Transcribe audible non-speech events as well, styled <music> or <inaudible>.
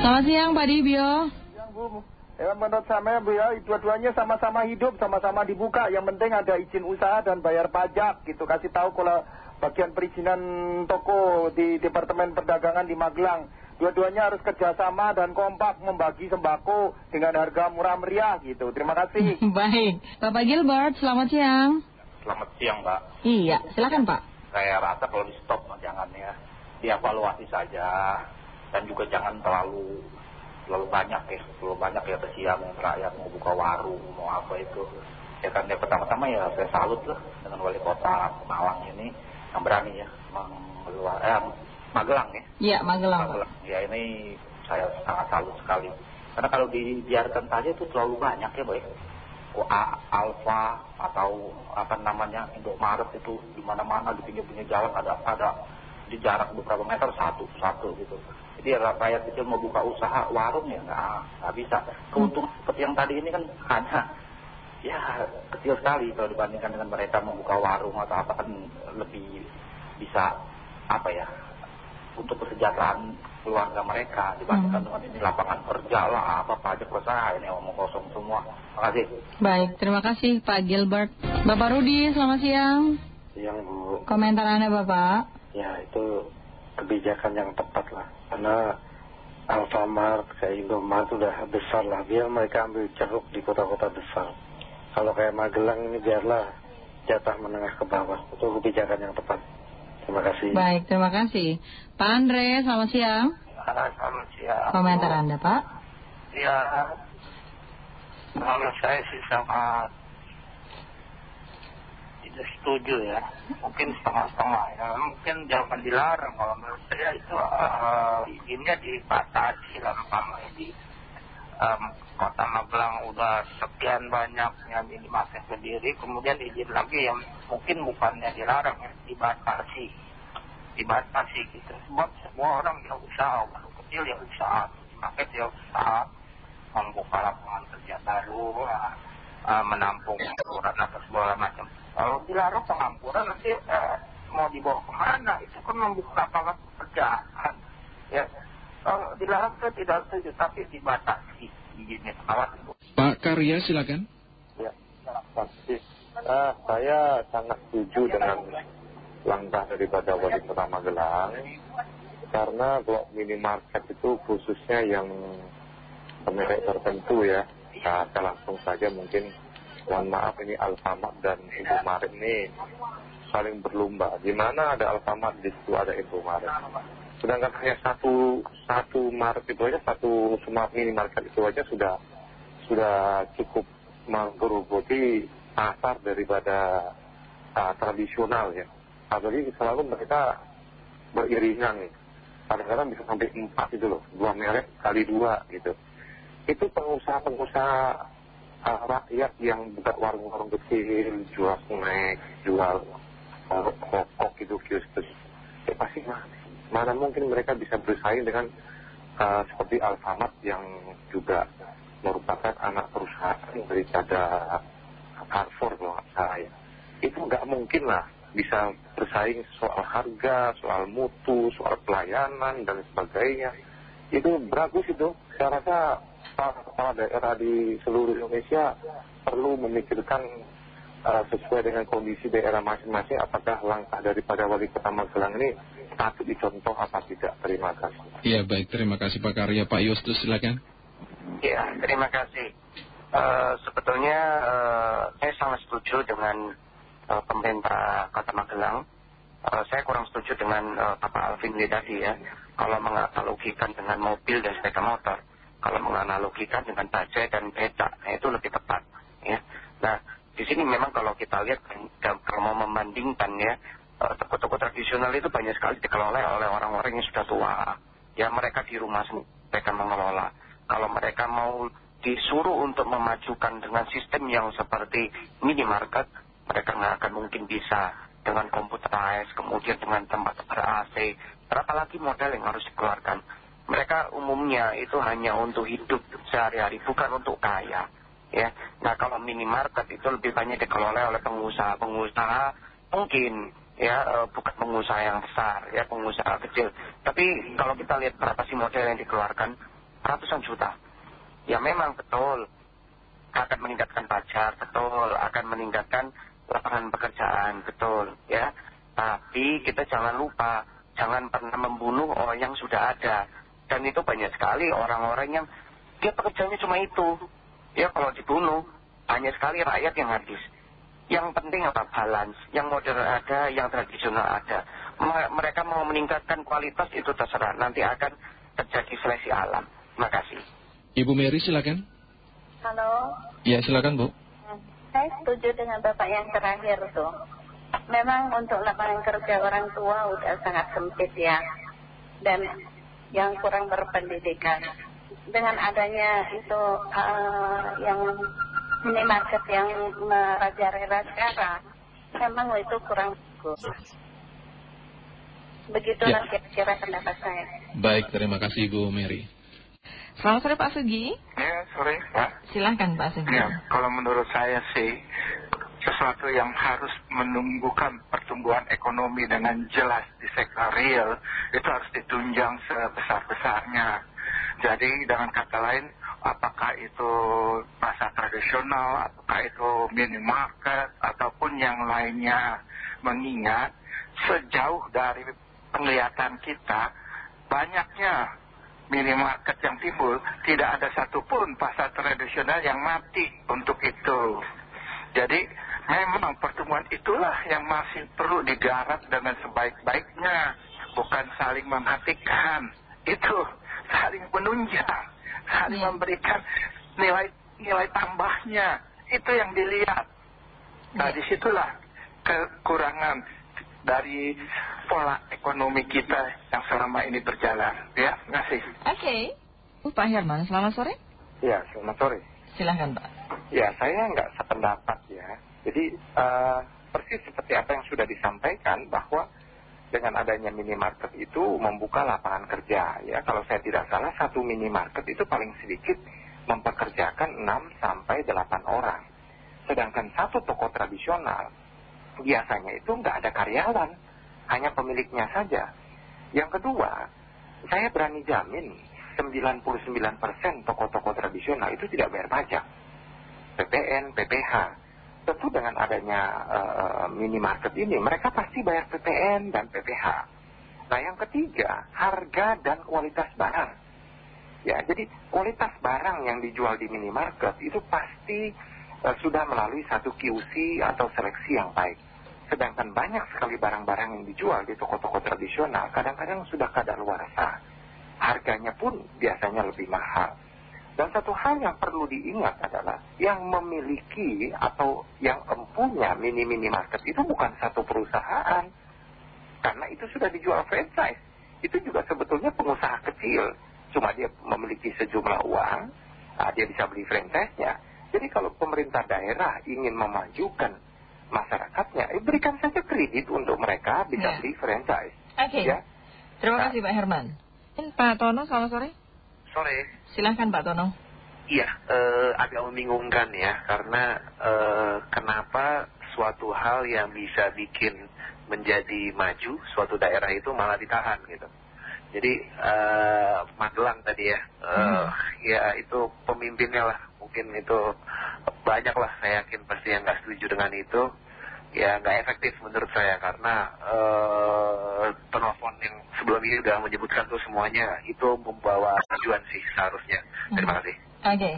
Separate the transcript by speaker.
Speaker 1: Selamat siang Pak Dibio.
Speaker 2: Siang Bu. Ya, menurut saya Bu ya, dua-duanya sama-sama hidup, sama-sama dibuka. Yang penting ada izin usaha dan bayar pajak gitu. Kasih tahu kalau bagian perizinan toko di Departemen Perdagangan di Magelang. Dua-duanya harus kerjasama dan kompak membagi sembako dengan harga murah meriah gitu. Terima kasih. <laughs>
Speaker 1: Baik. Bapak Gilbert, selamat siang.
Speaker 3: Selamat siang Mbak.
Speaker 1: Iya, silakan Pak.
Speaker 3: Saya rasa kalau di stop jangan ya. Dievaluasi saja. Dan juga jangan terlalu terlalu banyak ya. Terlalu banyak ya kesian rakyat mau buka warung, mau apa itu. Ya kan ya pertama-tama ya saya salut lah dengan wali kota Malang ini yang berani ya mengeluar, eh, Magelang ya.
Speaker 1: Iya, Magelang.
Speaker 3: Magelang. Ya ini saya sangat salut sekali. Karena kalau dibiarkan saja itu terlalu banyak ya Boy. Alfa atau apa namanya Indomaret itu di mana-mana di pinggir-pinggir jalan ada ada di jarak beberapa meter satu satu gitu. Jadi rakyat kecil mau buka usaha warung ya nggak nggak bisa. Keuntungan seperti yang tadi ini kan hanya ya kecil sekali kalau dibandingkan dengan mereka membuka warung atau apa kan lebih bisa apa ya untuk kesejahteraan keluarga mereka dibandingkan dengan ini lapangan kerja lah apa pajak usaha ini omong kosong semua. Terima kasih.
Speaker 1: Baik, terima kasih Pak Gilbert. Bapak Rudi, selamat siang.
Speaker 4: Siang Bu.
Speaker 1: Komentar Anda Bapak?
Speaker 4: Itu kebijakan yang tepat lah. Karena Alfamart kayak Indomaret sudah besar lah. Biar mereka ambil ceruk di kota-kota besar. Kalau kayak Magelang ini biarlah jatah menengah ke bawah. Itu kebijakan yang tepat. Terima kasih.
Speaker 1: Baik, terima kasih. Pak Andre, selamat siang.
Speaker 5: Selamat siang.
Speaker 1: Komentar Anda Pak?
Speaker 5: Ya, kalau saya sih sangat tidak setuju ya. Mungkin setengah-setengah ya. Mungkin jangan dilarang. Kalau menurut saya itu uh, izinnya dibatasi lah. Umpamanya di um, kota Magelang udah sekian banyak yang minimarket sendiri. Kemudian izin lagi yang mungkin bukannya dilarang ya. Dibatasi. Dibatasi gitu. Sebab semua orang yang usaha. Orang kecil yang usaha. Minimarket yang usaha membuka lapangan kerja baru, uh, menampung pengangguran atau segala macam. Kalau dilarang pengangguran nanti uh, mau dibawa ke mana? Itu kan membuka lapangan pekerjaan. Ya, kalau dilarang saya tidak setuju, tapi dibatasi izinnya pesawat.
Speaker 6: Pak Karya silakan.
Speaker 4: Ya, pasti. Uh, saya sangat setuju dengan langkah daripada wali kota Magelang. Karena blok minimarket itu khususnya yang merek tertentu ya. Nah, saya langsung saja mungkin mohon maaf ini Alfamart dan Indomaret ini saling berlomba. Di mana ada Alfamart di situ ada Indomaret. Sedangkan hanya satu satu market itu aja satu semua minimarket itu aja sudah sudah cukup menggerogoti pasar daripada uh, tradisional ya. Apalagi selalu mereka beriringan. Kadang-kadang bisa sampai empat itu loh, dua merek kali dua gitu itu pengusaha-pengusaha uh, rakyat yang buka warung-warung kecil, jual snack, jual rokok gitu, kios-kios. Ya pasti mana, mana mungkin mereka bisa bersaing dengan uh, seperti Alfamart yang juga merupakan anak perusahaan daripada Carrefour kalau nggak salah ya. Itu nggak mungkin lah bisa bersaing soal harga, soal mutu, soal pelayanan dan sebagainya. Itu bagus itu. Saya rasa kepala daerah di seluruh Indonesia perlu memikirkan uh, sesuai dengan kondisi daerah masing-masing apakah langkah daripada wali kota Magelang ini patut dicontoh apa tidak. Terima kasih.
Speaker 6: Iya baik, terima kasih Pak Karya. Pak Yustus silakan.
Speaker 5: Ya, terima kasih. Uh, sebetulnya uh, saya sangat setuju dengan uh, pemerintah kota Magelang. Uh, saya kurang setuju dengan uh, Bapak Alvin tadi ya. Kalau menganalogikan dengan mobil dan sepeda motor kalau menganalogikan dengan bajai dan becak, nah itu lebih tepat. Ya. Nah, di sini memang kalau kita lihat, kalau mau membandingkan ya, toko-toko tradisional itu banyak sekali dikelola oleh orang-orang yang sudah tua. Ya, mereka di rumah mereka mengelola. Kalau mereka mau disuruh untuk memajukan dengan sistem yang seperti minimarket, mereka nggak akan mungkin bisa dengan komputerized, kemudian dengan tempat ber-AC. Berapa lagi model yang harus dikeluarkan? Mereka umumnya itu hanya untuk hidup sehari-hari, bukan untuk kaya. Ya. Nah kalau minimarket itu lebih banyak dikelola oleh pengusaha-pengusaha mungkin ya bukan pengusaha yang besar, ya pengusaha kecil. Tapi kalau kita lihat berapa sih model yang dikeluarkan, ratusan juta. Ya memang betul akan meningkatkan pajak, betul akan meningkatkan lapangan pekerjaan, betul ya. Tapi kita jangan lupa, jangan pernah membunuh orang yang sudah ada. Dan itu banyak sekali orang-orang yang dia pekerjaannya cuma itu. Ya kalau dibunuh, hanya sekali rakyat yang habis. Yang penting apa? Balance. Yang modern ada, yang tradisional ada. Mereka mau meningkatkan kualitas itu terserah. Nanti akan terjadi seleksi alam. Terima kasih.
Speaker 6: Ibu Mary silakan.
Speaker 7: Halo.
Speaker 6: Ya silakan Bu.
Speaker 7: Saya setuju dengan Bapak yang terakhir tuh. Memang untuk lapangan kerja orang tua udah sangat sempit ya. Dan yang kurang berpendidikan. Dengan adanya itu uh, yang minimarket yang merajalela sekarang, memang itu kurang bagus. Begitulah
Speaker 6: Ya.
Speaker 7: kira-kira pendapat saya.
Speaker 6: Baik, terima kasih Ibu Mary.
Speaker 1: Selamat sore Pak Sugi.
Speaker 8: Ya, sore Pak.
Speaker 1: Silahkan Pak Sugi.
Speaker 8: Ya, kalau menurut saya sih sesuatu yang harus menumbuhkan pertumbuhan ekonomi dengan jelas di sektor real itu harus ditunjang sebesar-besarnya. Jadi dengan kata lain, apakah itu pasar tradisional, apakah itu minimarket, ataupun yang lainnya. Mengingat sejauh dari penglihatan kita, banyaknya minimarket yang timbul, tidak ada satupun pasar tradisional yang mati untuk itu. Jadi memang pertemuan itulah yang masih perlu digarap dengan sebaik-baiknya, bukan saling mematikan. Itu saling menunjang, saling memberikan nilai nilai tambahnya. Itu yang dilihat. Nah di situlah kekurangan dari pola ekonomi kita yang selama ini berjalan. Ya, terima kasih.
Speaker 1: Oke. Pak Herman, selamat sore.
Speaker 9: Ya, selamat sore.
Speaker 1: Silahkan Pak.
Speaker 9: Ya, saya nggak sependapat ya. Jadi eh, persis seperti apa yang sudah disampaikan bahwa dengan adanya minimarket itu membuka lapangan kerja. Ya, kalau saya tidak salah satu minimarket itu paling sedikit mempekerjakan 6 sampai 8 orang. Sedangkan satu toko tradisional biasanya itu nggak ada karyawan, hanya pemiliknya saja. Yang kedua, saya berani jamin 99% toko-toko tradisional itu tidak bayar pajak. PPN, PPH. Tentu dengan adanya uh, minimarket ini, mereka pasti bayar PPN dan PPH. Nah yang ketiga, harga dan kualitas barang. Ya, jadi kualitas barang yang dijual di minimarket itu pasti uh, sudah melalui satu QC atau seleksi yang baik. Sedangkan banyak sekali barang-barang yang dijual di toko-toko tradisional, kadang-kadang sudah kadar luar Harganya pun biasanya lebih mahal. Dan satu hal yang perlu diingat adalah yang memiliki atau yang empunya mini-mini market itu bukan satu perusahaan. Karena itu sudah dijual franchise. Itu juga sebetulnya pengusaha kecil. Cuma dia memiliki sejumlah uang, nah dia bisa beli franchise-nya. Jadi kalau pemerintah daerah ingin memajukan masyarakatnya, eh, berikan saja kredit untuk mereka bisa
Speaker 1: Ya.
Speaker 9: beli franchise.
Speaker 1: Oke.
Speaker 9: Ya.
Speaker 1: Terima
Speaker 9: Nah.
Speaker 1: kasih Pak Herman. Pak Tono, selamat sore.
Speaker 10: Sore.
Speaker 1: Silahkan Pak Tono.
Speaker 10: Iya, eh, agak membingungkan ya, karena eh, kenapa suatu hal yang bisa bikin menjadi maju suatu daerah itu malah ditahan gitu. Jadi eh, Magelang tadi ya, eh, ya itu pemimpinnya lah, mungkin itu banyak lah saya yakin pasti yang nggak setuju dengan itu. Ya nggak efektif menurut saya karena eh, penelpon yang sebelum ini udah menyebutkan tuh semuanya itu membawa tujuan sih seharusnya. Terima kasih.
Speaker 1: Oke.